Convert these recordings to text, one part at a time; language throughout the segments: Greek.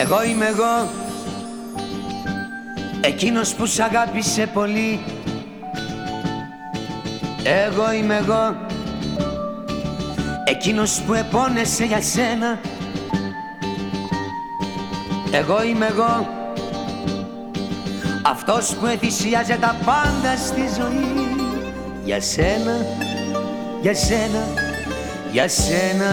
Εγώ είμαι εγώ. Εκείνος που σ' αγάπησε πολύ. Εγώ είμαι εγώ. Εκείνος που επώνεσε για σένα. Εγώ είμαι εγώ. Αυτός που εθυσίαζε τα πάντα στη ζωή. Για σένα, για σένα, για σένα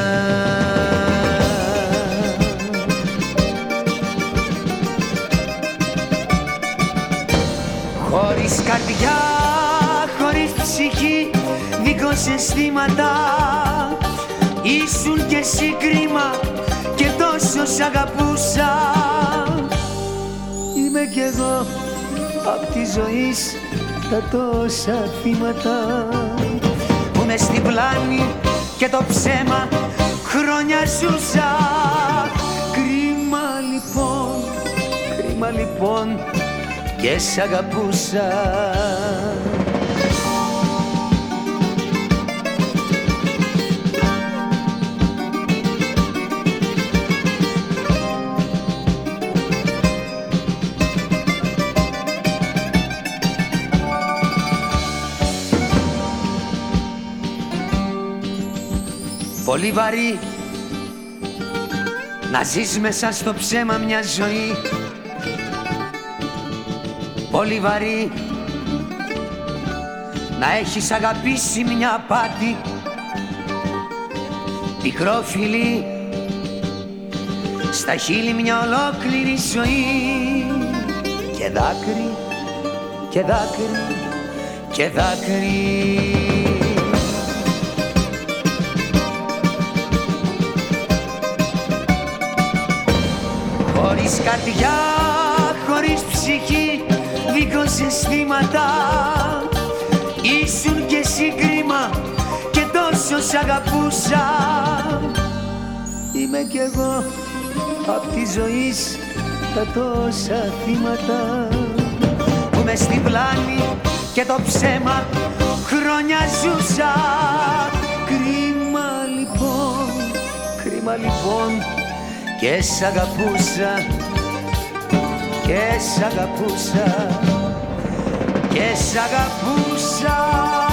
Χωρίς καρδιά, χωρίς ψυχή, δίχως αισθήματα Ήσουν και εσύ κρίμα και τόσο σ' αγαπούσα. Είμαι κι εγώ απ' τη ζωή τα τόσα θύματα. Που μες στην πλάνη και το ψέμα χρόνια ζούσα. Κρίμα λοιπόν, κρίμα λοιπόν και σ' αγαπούσα. Πολύ βαρύ να ζεις μέσα στο ψέμα μια ζωή Πολύ βαρύ. Να έχεις αγαπήσει μια πάτη. Πικρό φιλί στα χείλη μια ολόκληρη ζωή. Και δάκρυ, και δάκρυ, και δάκρυ. Χωρίς καρδιά, χωρίς ψυχή, δίχως αισθήματα Ήσουν και εσύ κρίμα και τόσο σ' αγαπούσα. Είμαι κι εγώ απ' τη ζωή τα τόσα θύματα. Που μες στην πλάνη και το ψέμα χρόνια ζούσα. Κρίμα λοιπόν, κρίμα λοιπόν και σ' αγαπούσα και σ' αγαπούσα και σ' αγαπούσα.